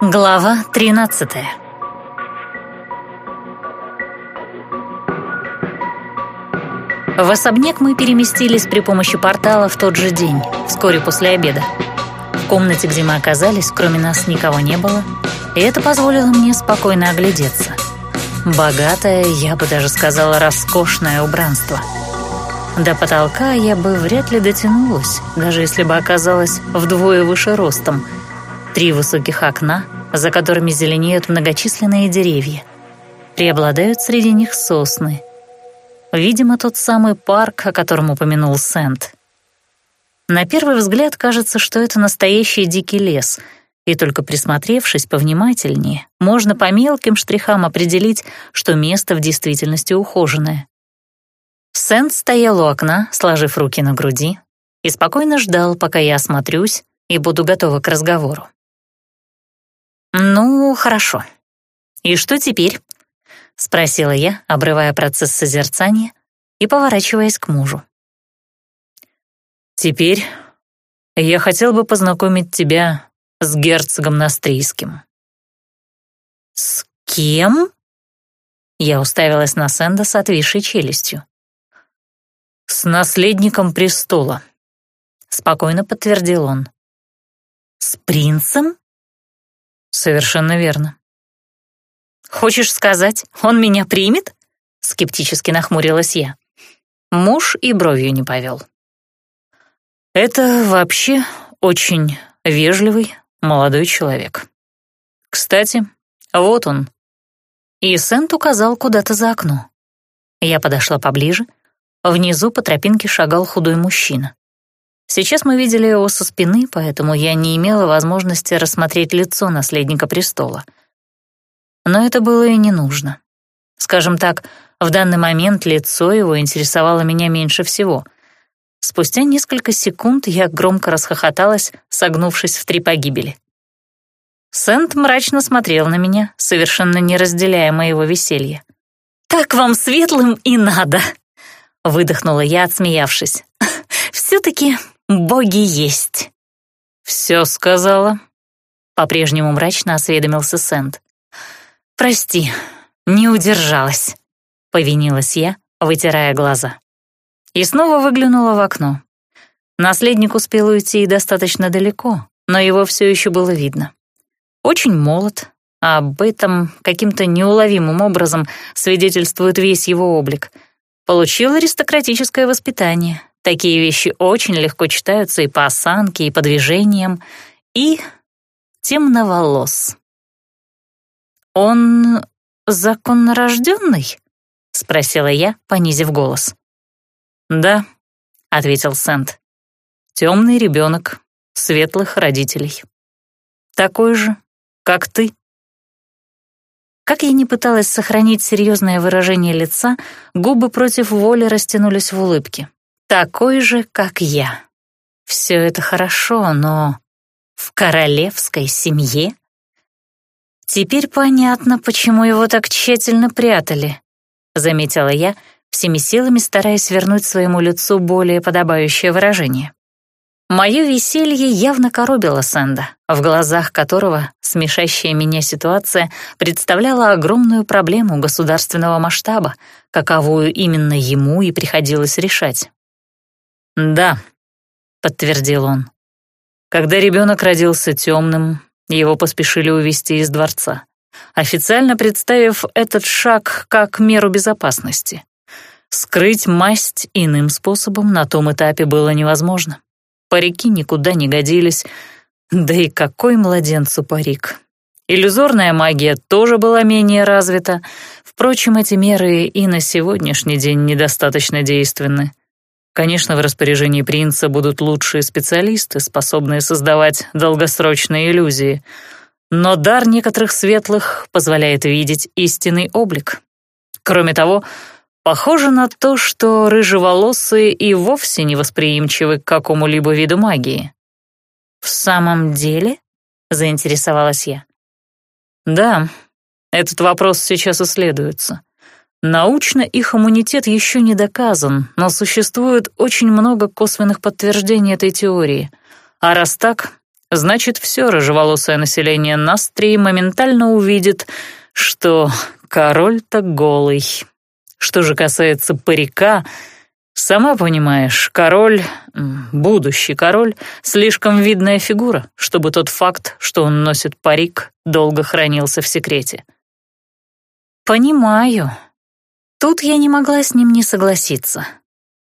Глава 13 В особняк мы переместились при помощи портала в тот же день, вскоре после обеда. В комнате, где мы оказались, кроме нас никого не было, и это позволило мне спокойно оглядеться. Богатое, я бы даже сказала, роскошное убранство. До потолка я бы вряд ли дотянулась, даже если бы оказалась вдвое выше ростом. Три высоких окна, за которыми зеленеют многочисленные деревья. Преобладают среди них сосны. Видимо, тот самый парк, о котором упомянул Сент. На первый взгляд кажется, что это настоящий дикий лес, и только присмотревшись повнимательнее, можно по мелким штрихам определить, что место в действительности ухоженное. Сент стоял у окна, сложив руки на груди, и спокойно ждал, пока я осмотрюсь и буду готова к разговору. «Ну, хорошо. И что теперь?» — спросила я, обрывая процесс созерцания и поворачиваясь к мужу. «Теперь я хотел бы познакомить тебя с герцогом Настрийским». «С кем?» Я уставилась на Сэнда с отвисшей челюстью. «С наследником престола», — спокойно подтвердил он. «С принцем?» «Совершенно верно». «Хочешь сказать, он меня примет?» — скептически нахмурилась я. Муж и бровью не повел. «Это вообще очень вежливый молодой человек. Кстати, вот он». И Сент указал куда-то за окно. Я подошла поближе — Внизу по тропинке шагал худой мужчина. Сейчас мы видели его со спины, поэтому я не имела возможности рассмотреть лицо наследника престола. Но это было и не нужно. Скажем так, в данный момент лицо его интересовало меня меньше всего. Спустя несколько секунд я громко расхохоталась, согнувшись в три погибели. Сент мрачно смотрел на меня, совершенно не разделяя моего веселья. «Так вам светлым и надо!» Выдохнула я, отсмеявшись. «Все-таки боги есть». «Все сказала?» По-прежнему мрачно осведомился Сент. «Прости, не удержалась», — повинилась я, вытирая глаза. И снова выглянула в окно. Наследник успел уйти достаточно далеко, но его все еще было видно. Очень молод, а об этом каким-то неуловимым образом свидетельствует весь его облик — Получил аристократическое воспитание. Такие вещи очень легко читаются и по осанке, и по движениям, и темноволос. «Он законно рожденный?» — спросила я, понизив голос. «Да», — ответил Сент. «Темный ребенок, светлых родителей. Такой же, как ты». Как я не пыталась сохранить серьезное выражение лица, губы против воли растянулись в улыбке. Такой же, как я. Все это хорошо, но в королевской семье? Теперь понятно, почему его так тщательно прятали, заметила я, всеми силами стараясь вернуть своему лицу более подобающее выражение. Мое веселье явно коробило Сэнда, в глазах которого смешащая меня ситуация представляла огромную проблему государственного масштаба, каковую именно ему и приходилось решать. «Да», — подтвердил он. «Когда ребенок родился темным, его поспешили увезти из дворца, официально представив этот шаг как меру безопасности. Скрыть масть иным способом на том этапе было невозможно. Парики никуда не годились. Да и какой младенцу парик? Иллюзорная магия тоже была менее развита. Впрочем, эти меры и на сегодняшний день недостаточно действенны. Конечно, в распоряжении принца будут лучшие специалисты, способные создавать долгосрочные иллюзии. Но дар некоторых светлых позволяет видеть истинный облик. Кроме того, Похоже на то, что рыжеволосые и вовсе не восприимчивы к какому-либо виду магии. «В самом деле?» — заинтересовалась я. «Да, этот вопрос сейчас исследуется. Научно их иммунитет еще не доказан, но существует очень много косвенных подтверждений этой теории. А раз так, значит, все рыжеволосое население Настрии моментально увидит, что король-то голый. Что же касается парика, сама понимаешь, король, будущий король, слишком видная фигура, чтобы тот факт, что он носит парик, долго хранился в секрете. «Понимаю. Тут я не могла с ним не согласиться.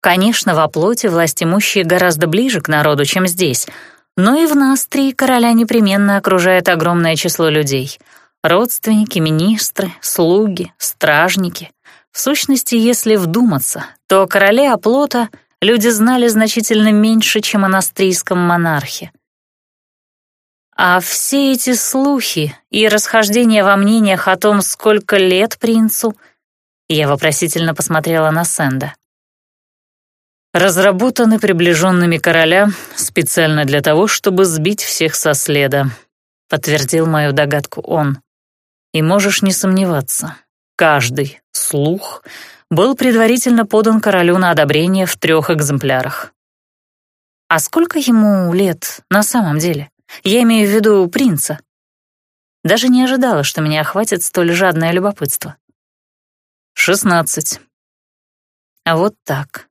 Конечно, во плоти власть имущие гораздо ближе к народу, чем здесь, но и в нас три короля непременно окружает огромное число людей. Родственники, министры, слуги, стражники. В сущности, если вдуматься, то о короле оплота люди знали значительно меньше, чем о настрийском монархе. А все эти слухи и расхождения во мнениях о том, сколько лет принцу, я вопросительно посмотрела на Сэнда. Разработаны приближенными короля специально для того, чтобы сбить всех со следа, подтвердил мою догадку он. И можешь не сомневаться, каждый слух был предварительно подан королю на одобрение в трех экземплярах. А сколько ему лет на самом деле? Я имею в виду принца. Даже не ожидала, что меня охватит столь жадное любопытство. Шестнадцать. А вот так.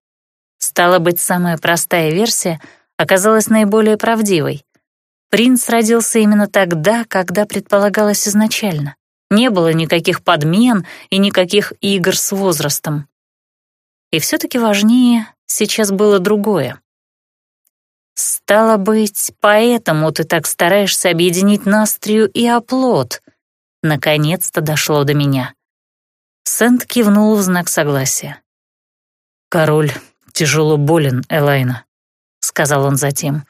Стало быть, самая простая версия оказалась наиболее правдивой. Принц родился именно тогда, когда предполагалось изначально. Не было никаких подмен и никаких игр с возрастом. И все-таки важнее сейчас было другое. «Стало быть, поэтому ты так стараешься объединить Настрию и оплот?» Наконец-то дошло до меня. Сент кивнул в знак согласия. «Король тяжело болен, Элайна», — сказал он затем.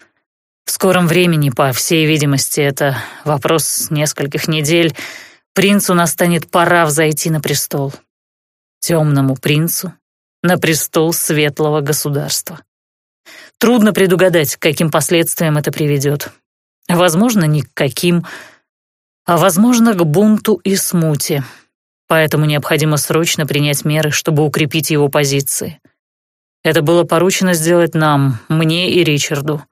«В скором времени, по всей видимости, это вопрос нескольких недель, принцу настанет пора взойти на престол. Темному принцу на престол светлого государства. Трудно предугадать, к каким последствиям это приведет. Возможно, ни к каким, а возможно, к бунту и смуте. Поэтому необходимо срочно принять меры, чтобы укрепить его позиции. Это было поручено сделать нам, мне и Ричарду,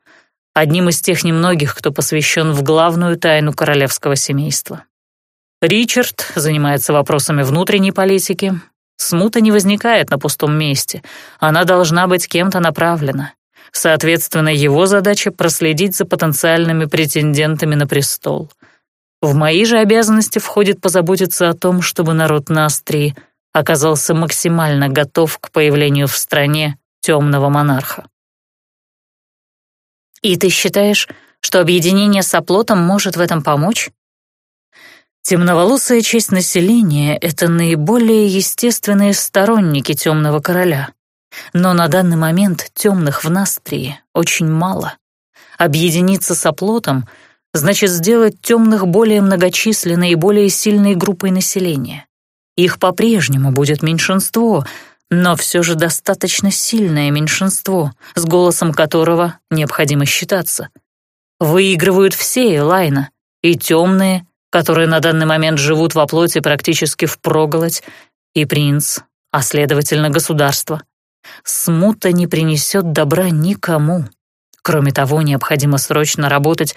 одним из тех немногих, кто посвящен в главную тайну королевского семейства. Ричард занимается вопросами внутренней политики. Смута не возникает на пустом месте, она должна быть кем-то направлена. Соответственно, его задача — проследить за потенциальными претендентами на престол. В мои же обязанности входит позаботиться о том, чтобы народ Настрии оказался максимально готов к появлению в стране темного монарха. «И ты считаешь, что объединение с оплотом может в этом помочь?» Темноволосая часть населения — это наиболее естественные сторонники темного короля. Но на данный момент темных в Настрии очень мало. Объединиться с оплотом значит сделать темных более многочисленной и более сильной группой населения. Их по-прежнему будет меньшинство, но все же достаточно сильное меньшинство, с голосом которого необходимо считаться. Выигрывают все Элайна, и темные, которые на данный момент живут во плоти практически впроголодь, и принц, а следовательно государство. Смута не принесет добра никому. Кроме того, необходимо срочно работать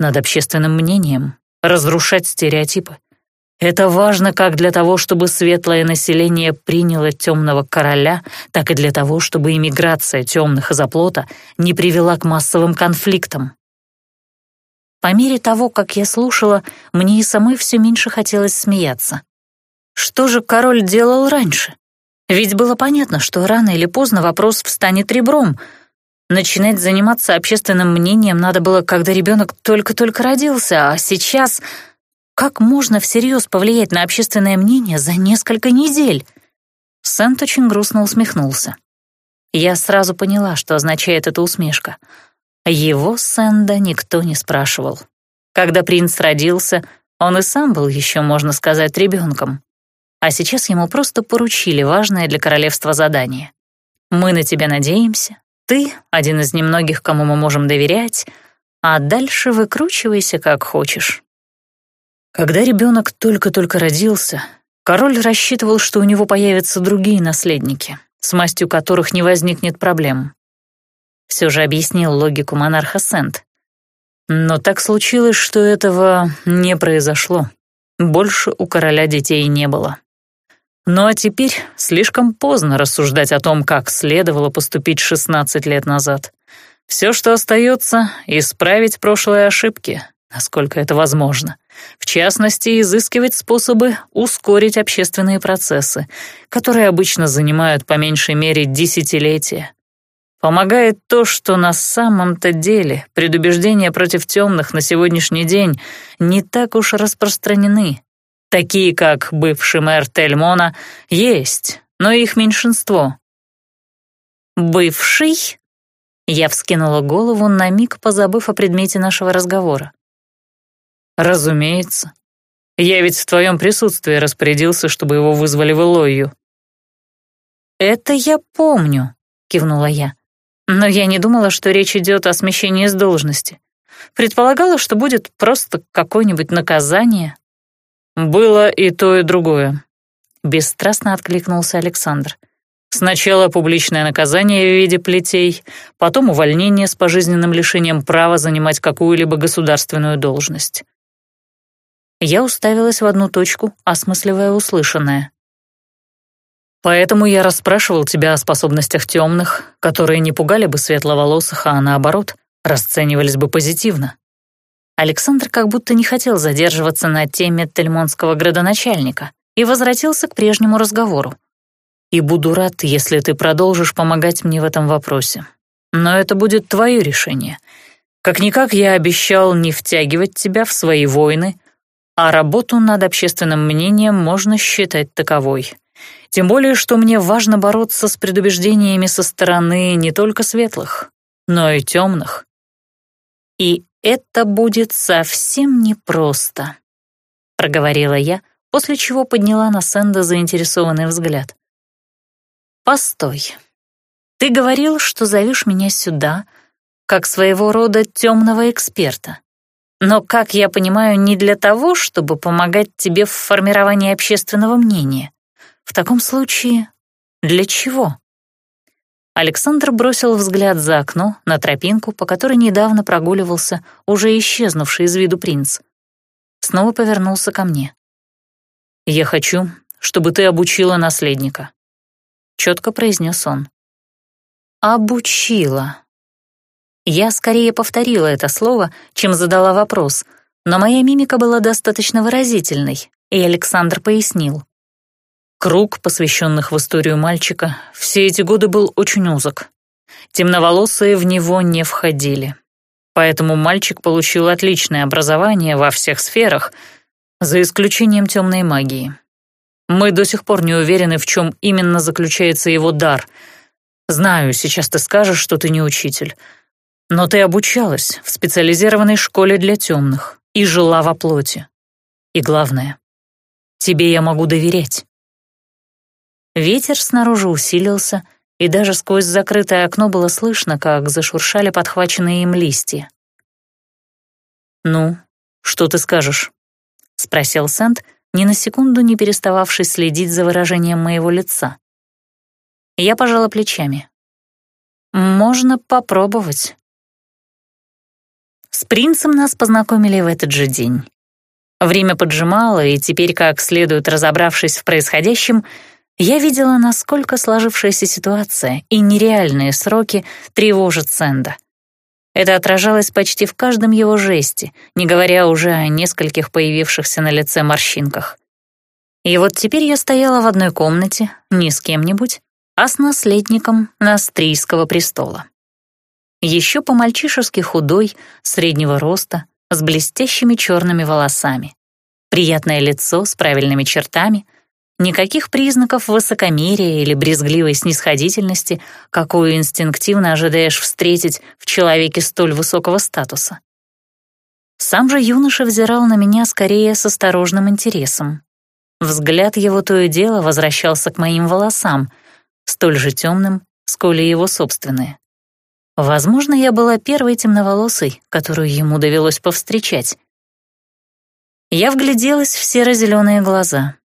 над общественным мнением, разрушать стереотипы. Это важно как для того, чтобы светлое население приняло темного короля, так и для того, чтобы иммиграция темных из оплота не привела к массовым конфликтам. По мере того, как я слушала, мне и самой все меньше хотелось смеяться. Что же король делал раньше? Ведь было понятно, что рано или поздно вопрос встанет ребром. Начинать заниматься общественным мнением надо было, когда ребенок только-только родился, а сейчас... Как можно всерьез повлиять на общественное мнение за несколько недель? Сент очень грустно усмехнулся. Я сразу поняла, что означает эта усмешка. Его Сэнда никто не спрашивал. Когда принц родился, он и сам был еще, можно сказать, ребенком а сейчас ему просто поручили важное для королевства задание. Мы на тебя надеемся, ты — один из немногих, кому мы можем доверять, а дальше выкручивайся как хочешь. Когда ребенок только-только родился, король рассчитывал, что у него появятся другие наследники, с мастью которых не возникнет проблем. Все же объяснил логику монарха Сент. Но так случилось, что этого не произошло. Больше у короля детей не было. Ну а теперь слишком поздно рассуждать о том, как следовало поступить 16 лет назад. Все, что остается, исправить прошлые ошибки, насколько это возможно. В частности, изыскивать способы ускорить общественные процессы, которые обычно занимают по меньшей мере десятилетия. Помогает то, что на самом-то деле предубеждения против темных на сегодняшний день не так уж распространены. Такие, как бывший мэр Тельмона, есть, но их меньшинство. «Бывший?» Я вскинула голову, на миг позабыв о предмете нашего разговора. «Разумеется. Я ведь в твоем присутствии распорядился, чтобы его вызвали в Элою». «Это я помню», — кивнула я. «Но я не думала, что речь идет о смещении с должности. Предполагала, что будет просто какое-нибудь наказание, «Было и то, и другое», — бесстрастно откликнулся Александр. «Сначала публичное наказание в виде плетей, потом увольнение с пожизненным лишением права занимать какую-либо государственную должность». Я уставилась в одну точку, осмысливая услышанное. «Поэтому я расспрашивал тебя о способностях темных, которые не пугали бы светловолосых, а наоборот, расценивались бы позитивно. Александр как будто не хотел задерживаться на теме тельмонского градоначальника и возвратился к прежнему разговору. «И буду рад, если ты продолжишь помогать мне в этом вопросе. Но это будет твое решение. Как-никак я обещал не втягивать тебя в свои войны, а работу над общественным мнением можно считать таковой. Тем более, что мне важно бороться с предубеждениями со стороны не только светлых, но и темных. И «Это будет совсем непросто», — проговорила я, после чего подняла на Сэнда заинтересованный взгляд. «Постой. Ты говорил, что зовешь меня сюда, как своего рода темного эксперта. Но, как я понимаю, не для того, чтобы помогать тебе в формировании общественного мнения. В таком случае, для чего?» Александр бросил взгляд за окно на тропинку, по которой недавно прогуливался уже исчезнувший из виду принц. Снова повернулся ко мне. «Я хочу, чтобы ты обучила наследника», — четко произнес он. «Обучила». Я скорее повторила это слово, чем задала вопрос, но моя мимика была достаточно выразительной, и Александр пояснил. Круг, посвященных в историю мальчика, все эти годы был очень узок. Темноволосые в него не входили. Поэтому мальчик получил отличное образование во всех сферах, за исключением темной магии. Мы до сих пор не уверены, в чем именно заключается его дар. Знаю, сейчас ты скажешь, что ты не учитель. Но ты обучалась в специализированной школе для темных и жила во плоти. И главное, тебе я могу доверять. Ветер снаружи усилился, и даже сквозь закрытое окно было слышно, как зашуршали подхваченные им листья. «Ну, что ты скажешь?» — спросил Сент, ни на секунду не перестававший следить за выражением моего лица. Я пожала плечами. «Можно попробовать». С принцем нас познакомили в этот же день. Время поджимало, и теперь, как следует разобравшись в происходящем, я видела, насколько сложившаяся ситуация и нереальные сроки тревожат Сэнда. Это отражалось почти в каждом его жесте, не говоря уже о нескольких появившихся на лице морщинках. И вот теперь я стояла в одной комнате, не с кем-нибудь, а с наследником Настрийского престола. Еще по-мальчишески худой, среднего роста, с блестящими черными волосами. Приятное лицо с правильными чертами — Никаких признаков высокомерия или брезгливой снисходительности, какую инстинктивно ожидаешь встретить в человеке столь высокого статуса. Сам же юноша взирал на меня скорее с осторожным интересом. Взгляд его то и дело возвращался к моим волосам, столь же темным, сколь и его собственные. Возможно, я была первой темноволосой, которую ему довелось повстречать. Я вгляделась в серо-зеленые глаза —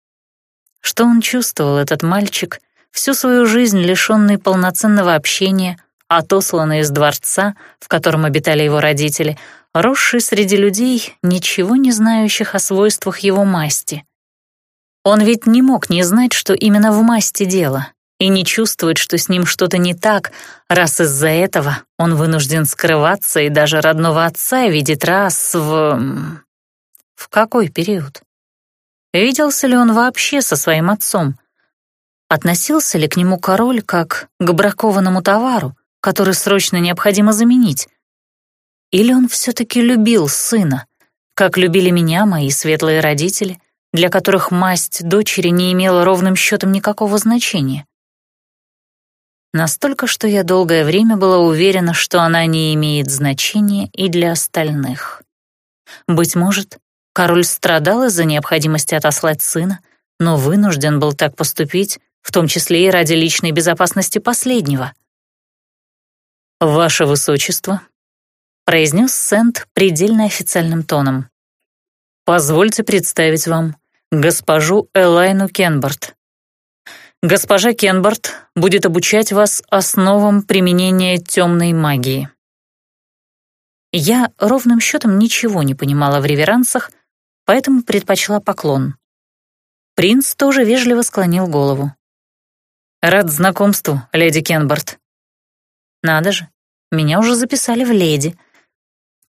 что он чувствовал, этот мальчик, всю свою жизнь лишенный полноценного общения, отосланный из дворца, в котором обитали его родители, росший среди людей, ничего не знающих о свойствах его масти. Он ведь не мог не знать, что именно в масти дело, и не чувствовать, что с ним что-то не так, раз из-за этого он вынужден скрываться и даже родного отца видит раз в... В какой период? Виделся ли он вообще со своим отцом? Относился ли к нему король как к бракованному товару, который срочно необходимо заменить? Или он все-таки любил сына, как любили меня мои светлые родители, для которых масть дочери не имела ровным счетом никакого значения? Настолько, что я долгое время была уверена, что она не имеет значения и для остальных. Быть может, король страдал из-за необходимости отослать сына, но вынужден был так поступить, в том числе и ради личной безопасности последнего. «Ваше Высочество», — произнес Сент предельно официальным тоном, «позвольте представить вам госпожу Элайну Кенбарт. Госпожа Кенбарт будет обучать вас основам применения темной магии». Я ровным счетом ничего не понимала в реверансах, поэтому предпочла поклон. Принц тоже вежливо склонил голову. «Рад знакомству, леди Кенбарт». «Надо же, меня уже записали в леди».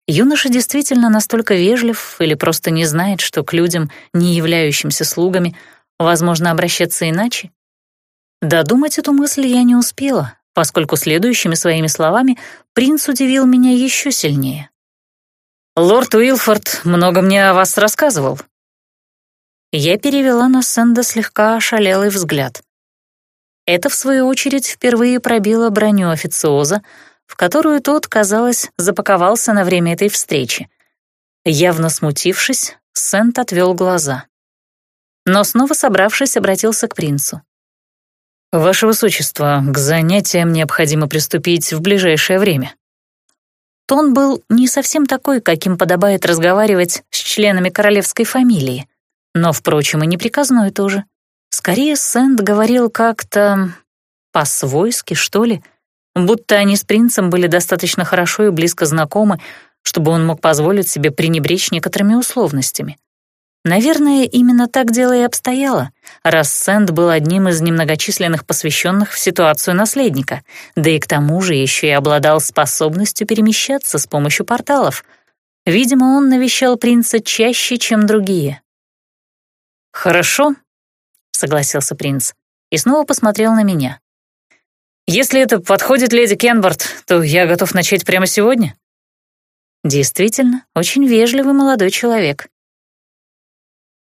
Юноша действительно настолько вежлив или просто не знает, что к людям, не являющимся слугами, возможно обращаться иначе? Додумать эту мысль я не успела, поскольку следующими своими словами принц удивил меня еще сильнее. «Лорд Уилфорд много мне о вас рассказывал». Я перевела на Сэнда слегка ошалелый взгляд. Это, в свою очередь, впервые пробило броню официоза, в которую тот, казалось, запаковался на время этой встречи. Явно смутившись, Сент отвел глаза. Но снова собравшись, обратился к принцу. «Ваше Высочество, к занятиям необходимо приступить в ближайшее время». Тон был не совсем такой, каким подобает разговаривать с членами королевской фамилии, но, впрочем, и неприказной тоже. Скорее, Сэнд говорил как-то по-свойски, что ли, будто они с принцем были достаточно хорошо и близко знакомы, чтобы он мог позволить себе пренебречь некоторыми условностями. Наверное, именно так дело и обстояло, раз Сэнд был одним из немногочисленных посвященных в ситуацию наследника, да и к тому же еще и обладал способностью перемещаться с помощью порталов. Видимо, он навещал принца чаще, чем другие. «Хорошо», согласился принц и снова посмотрел на меня. «Если это подходит леди Кенбарт, то я готов начать прямо сегодня». Действительно, очень вежливый молодой человек.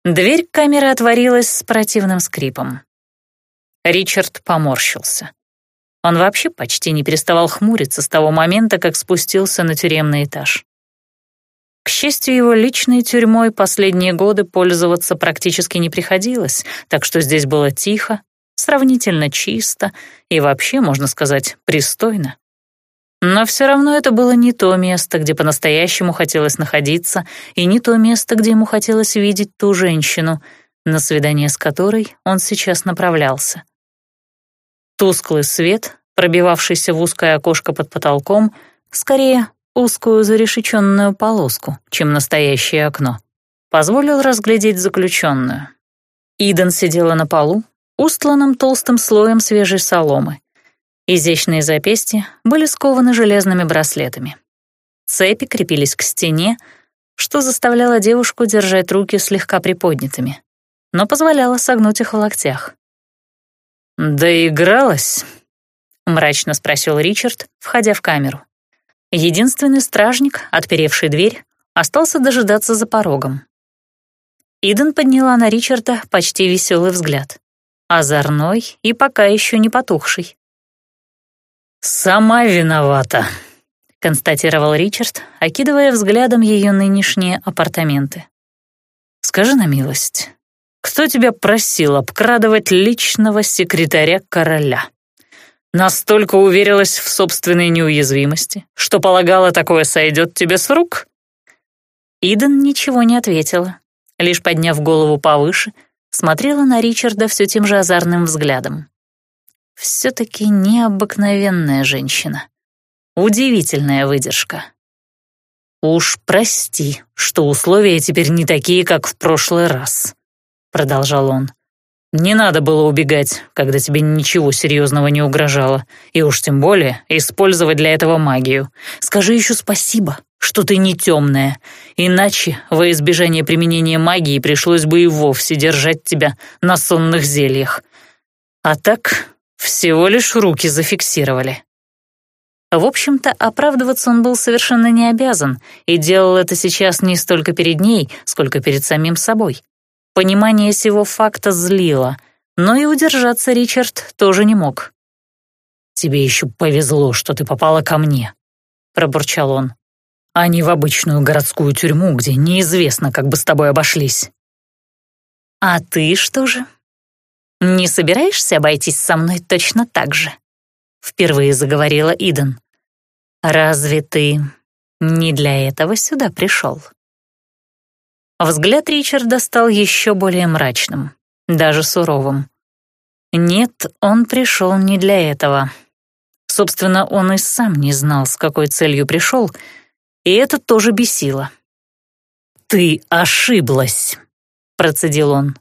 Дверь камеры отворилась с противным скрипом. Ричард поморщился. Он вообще почти не переставал хмуриться с того момента, как спустился на тюремный этаж. К счастью, его личной тюрьмой последние годы пользоваться практически не приходилось, так что здесь было тихо, сравнительно чисто и вообще, можно сказать, пристойно. Но все равно это было не то место, где по-настоящему хотелось находиться, и не то место, где ему хотелось видеть ту женщину, на свидание с которой он сейчас направлялся. Тусклый свет, пробивавшийся в узкое окошко под потолком, скорее узкую зарешеченную полоску, чем настоящее окно. Позволил разглядеть заключенную. Иден сидела на полу, устланном толстым слоем свежей соломы. Изящные запястья были скованы железными браслетами. Цепи крепились к стене, что заставляло девушку держать руки слегка приподнятыми, но позволяло согнуть их в локтях. «Доигралась?» — мрачно спросил Ричард, входя в камеру. Единственный стражник, отперевший дверь, остался дожидаться за порогом. Иден подняла на Ричарда почти веселый взгляд. Озорной и пока еще не потухший. «Сама виновата», — констатировал Ричард, окидывая взглядом ее нынешние апартаменты. «Скажи на милость, кто тебя просил обкрадывать личного секретаря короля?» Настолько уверилась в собственной неуязвимости, что полагала, такое сойдет тебе с рук?» Иден ничего не ответила, лишь подняв голову повыше, смотрела на Ричарда все тем же озорным взглядом. Все-таки необыкновенная женщина. Удивительная выдержка. «Уж прости, что условия теперь не такие, как в прошлый раз», — продолжал он. «Не надо было убегать, когда тебе ничего серьезного не угрожало, и уж тем более использовать для этого магию. Скажи еще спасибо, что ты не темная, иначе во избежание применения магии пришлось бы и вовсе держать тебя на сонных зельях. А так всего лишь руки зафиксировали». В общем-то, оправдываться он был совершенно не обязан и делал это сейчас не столько перед ней, сколько перед самим собой. Понимание сего факта злило, но и удержаться Ричард тоже не мог. «Тебе еще повезло, что ты попала ко мне», — пробурчал он, «а не в обычную городскую тюрьму, где неизвестно, как бы с тобой обошлись». «А ты что же? Не собираешься обойтись со мной точно так же?» — впервые заговорила Иден. «Разве ты не для этого сюда пришел?» Взгляд Ричарда стал еще более мрачным, даже суровым. Нет, он пришел не для этого. Собственно, он и сам не знал, с какой целью пришел, и это тоже бесило. «Ты ошиблась», — процедил он.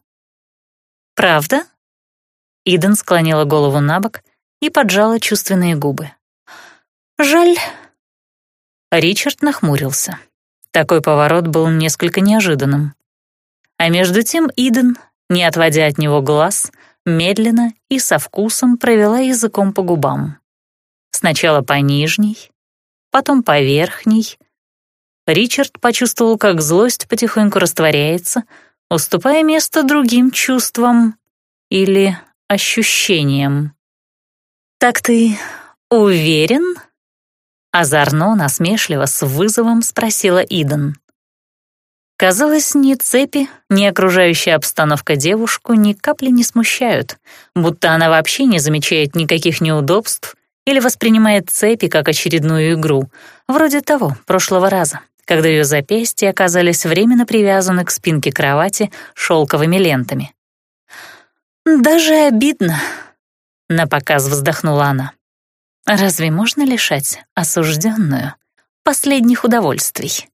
«Правда?» Иден склонила голову на бок и поджала чувственные губы. «Жаль». Ричард нахмурился. Такой поворот был несколько неожиданным. А между тем Иден, не отводя от него глаз, медленно и со вкусом провела языком по губам. Сначала по нижней, потом по верхней. Ричард почувствовал, как злость потихоньку растворяется, уступая место другим чувствам или ощущениям. «Так ты уверен?» Озорно, насмешливо, с вызовом спросила Иден. Казалось, ни цепи, ни окружающая обстановка девушку ни капли не смущают, будто она вообще не замечает никаких неудобств или воспринимает цепи как очередную игру, вроде того, прошлого раза, когда ее запястья оказались временно привязаны к спинке кровати шелковыми лентами. «Даже обидно», Напоказ вздохнула она. Разве можно лишать осужденную последних удовольствий?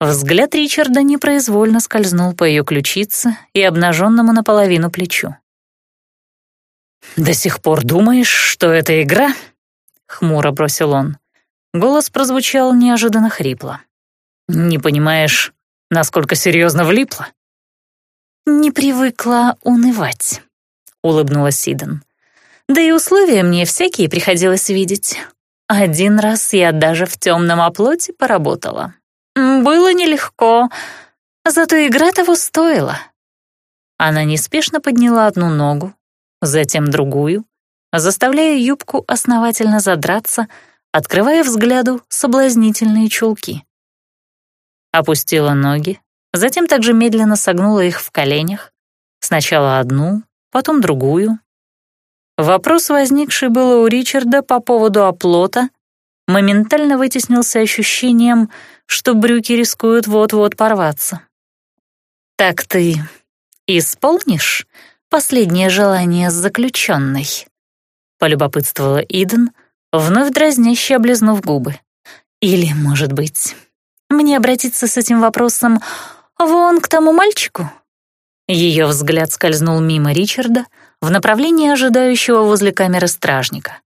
Взгляд Ричарда непроизвольно скользнул по ее ключице и обнаженному наполовину плечу. «До сих пор думаешь, что это игра?» — хмуро бросил он. Голос прозвучал неожиданно хрипло. «Не понимаешь, насколько серьезно влипла?» «Не привыкла унывать», — улыбнулась Сиден. Да и условия мне всякие приходилось видеть. Один раз я даже в темном оплоте поработала. Было нелегко, зато игра того стоила. Она неспешно подняла одну ногу, затем другую, заставляя юбку основательно задраться, открывая взгляду соблазнительные чулки. Опустила ноги, затем также медленно согнула их в коленях, сначала одну, потом другую, Вопрос, возникший было у Ричарда по поводу оплота, моментально вытеснился ощущением, что брюки рискуют вот-вот порваться. «Так ты исполнишь последнее желание заключенной?» — полюбопытствовала Иден, вновь дразняще облизнув губы. «Или, может быть, мне обратиться с этим вопросом вон к тому мальчику?» Ее взгляд скользнул мимо Ричарда — в направлении ожидающего возле камеры стражника.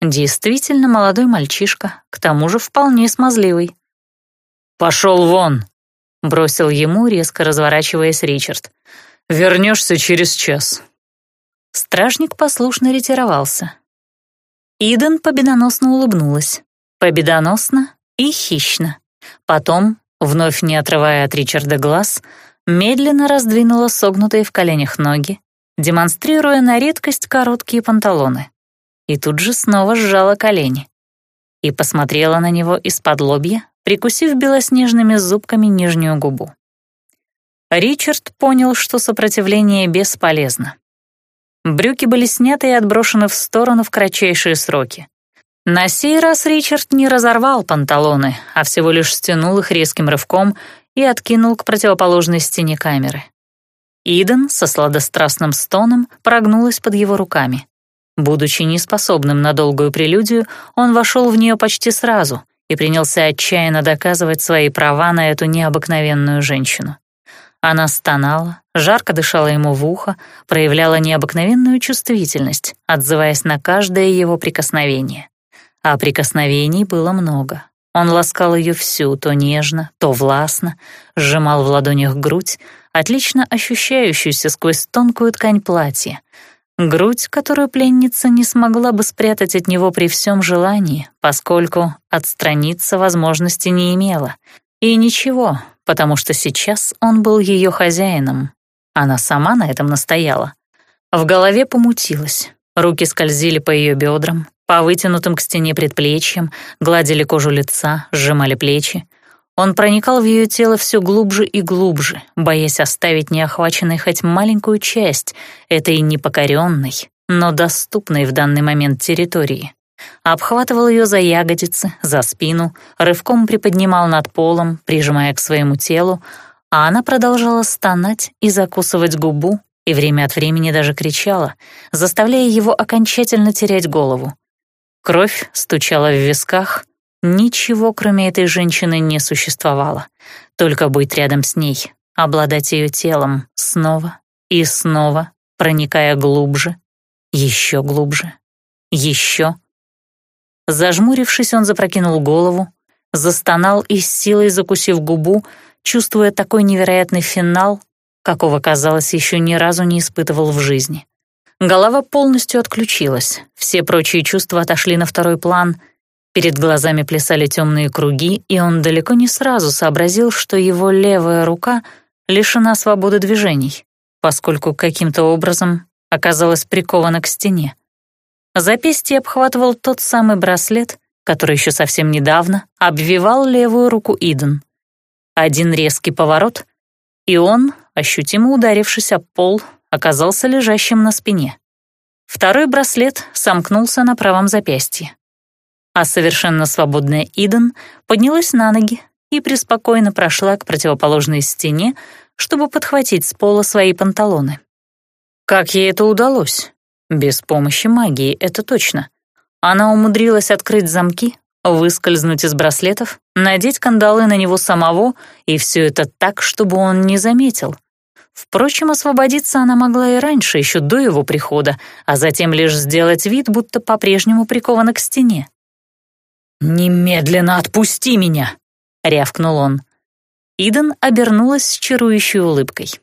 Действительно молодой мальчишка, к тому же вполне смазливый. «Пошел вон!» — бросил ему, резко разворачиваясь Ричард. «Вернешься через час». Стражник послушно ретировался. Иден победоносно улыбнулась. Победоносно и хищно. Потом, вновь не отрывая от Ричарда глаз, медленно раздвинула согнутые в коленях ноги, демонстрируя на редкость короткие панталоны. И тут же снова сжала колени. И посмотрела на него из-под лобья, прикусив белоснежными зубками нижнюю губу. Ричард понял, что сопротивление бесполезно. Брюки были сняты и отброшены в сторону в кратчайшие сроки. На сей раз Ричард не разорвал панталоны, а всего лишь стянул их резким рывком и откинул к противоположной стене камеры. Иден со сладострастным стоном прогнулась под его руками. Будучи неспособным на долгую прелюдию, он вошел в нее почти сразу и принялся отчаянно доказывать свои права на эту необыкновенную женщину. Она стонала, жарко дышала ему в ухо, проявляла необыкновенную чувствительность, отзываясь на каждое его прикосновение. А прикосновений было много. Он ласкал ее всю, то нежно, то властно, сжимал в ладонях грудь, отлично ощущающуюся сквозь тонкую ткань платья, грудь, которую пленница не смогла бы спрятать от него при всем желании, поскольку отстраниться возможности не имела. И ничего, потому что сейчас он был ее хозяином. Она сама на этом настояла. В голове помутилась, руки скользили по ее бедрам, по вытянутым к стене предплечьям, гладили кожу лица, сжимали плечи. Он проникал в ее тело все глубже и глубже, боясь оставить неохваченной хоть маленькую часть этой непокоренной, но доступной в данный момент территории. Обхватывал ее за ягодицы, за спину, рывком приподнимал над полом, прижимая к своему телу, а она продолжала стонать и закусывать губу, и время от времени даже кричала, заставляя его окончательно терять голову. Кровь стучала в висках. Ничего, кроме этой женщины, не существовало. Только быть рядом с ней, обладать ее телом снова и снова, проникая глубже, еще глубже, еще. Зажмурившись, он запрокинул голову, застонал и с силой закусив губу, чувствуя такой невероятный финал, какого, казалось, еще ни разу не испытывал в жизни. Голова полностью отключилась, все прочие чувства отошли на второй план. Перед глазами плясали темные круги, и он далеко не сразу сообразил, что его левая рука лишена свободы движений, поскольку каким-то образом оказалась прикована к стене. Запястье обхватывал тот самый браслет, который еще совсем недавно обвивал левую руку Иден. Один резкий поворот, и он, ощутимо ударившись о пол, оказался лежащим на спине. Второй браслет сомкнулся на правом запястье. А совершенно свободная Иден поднялась на ноги и преспокойно прошла к противоположной стене, чтобы подхватить с пола свои панталоны. Как ей это удалось? Без помощи магии, это точно. Она умудрилась открыть замки, выскользнуть из браслетов, надеть кандалы на него самого, и все это так, чтобы он не заметил. Впрочем, освободиться она могла и раньше, еще до его прихода, а затем лишь сделать вид, будто по-прежнему прикована к стене. «Немедленно отпусти меня!» — рявкнул он. Иден обернулась с чарующей улыбкой.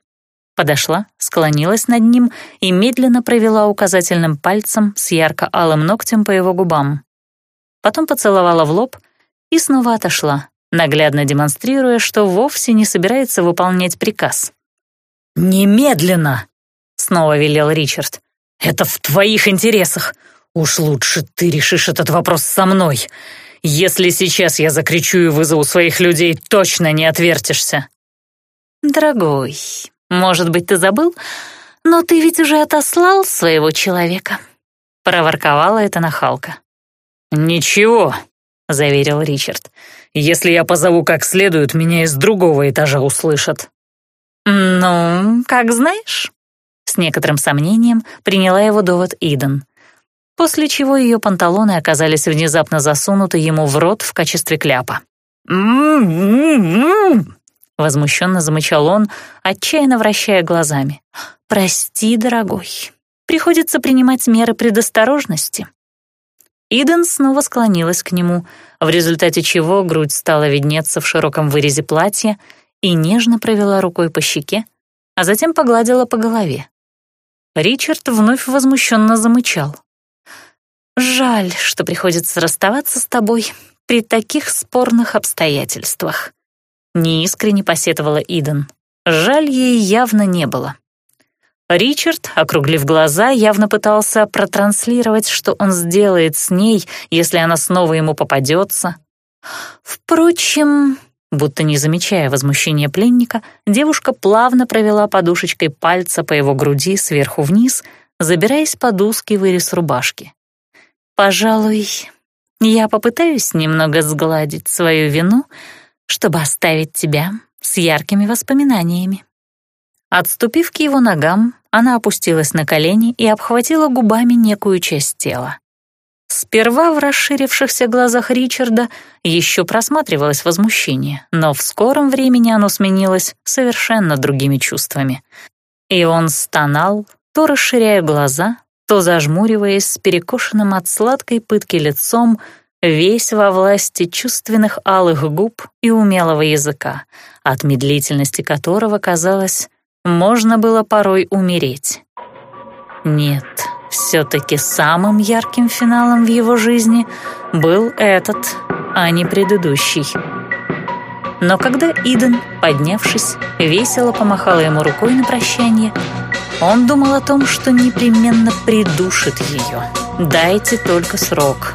Подошла, склонилась над ним и медленно провела указательным пальцем с ярко-алым ногтем по его губам. Потом поцеловала в лоб и снова отошла, наглядно демонстрируя, что вовсе не собирается выполнять приказ. «Немедленно!» — снова велел Ричард. «Это в твоих интересах. Уж лучше ты решишь этот вопрос со мной. Если сейчас я закричу и вызову своих людей, точно не отвертишься». «Дорогой, может быть, ты забыл, но ты ведь уже отослал своего человека», — проворковала эта нахалка. «Ничего», — заверил Ричард. «Если я позову как следует, меня из другого этажа услышат». «Ну, как знаешь», — с некоторым сомнением приняла его довод Иден, после чего ее панталоны оказались внезапно засунуты ему в рот в качестве кляпа. Возмущенно замычал он, отчаянно вращая глазами. «Прости, дорогой, приходится принимать меры предосторожности». Иден снова склонилась к нему, в результате чего грудь стала виднеться в широком вырезе платья, и нежно провела рукой по щеке, а затем погладила по голове. Ричард вновь возмущенно замычал. «Жаль, что приходится расставаться с тобой при таких спорных обстоятельствах», — неискренне посетовала Иден. Жаль ей явно не было. Ричард, округлив глаза, явно пытался протранслировать, что он сделает с ней, если она снова ему попадется. Впрочем, Будто не замечая возмущения пленника, девушка плавно провела подушечкой пальца по его груди сверху вниз, забираясь под узкий вырез рубашки. «Пожалуй, я попытаюсь немного сгладить свою вину, чтобы оставить тебя с яркими воспоминаниями». Отступив к его ногам, она опустилась на колени и обхватила губами некую часть тела. Сперва в расширившихся глазах Ричарда еще просматривалось возмущение, но в скором времени оно сменилось совершенно другими чувствами. И он стонал, то расширяя глаза, то зажмуриваясь с перекошенным от сладкой пытки лицом, весь во власти чувственных алых губ и умелого языка, от медлительности которого, казалось, можно было порой умереть. Нет, все-таки самым ярким финалом в его жизни был этот, а не предыдущий. Но когда Иден, поднявшись, весело помахала ему рукой на прощание, он думал о том, что непременно придушит ее. «Дайте только срок»,